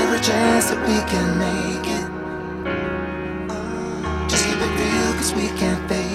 every chance that we can make it. Just keep it real, cause we can't fake it.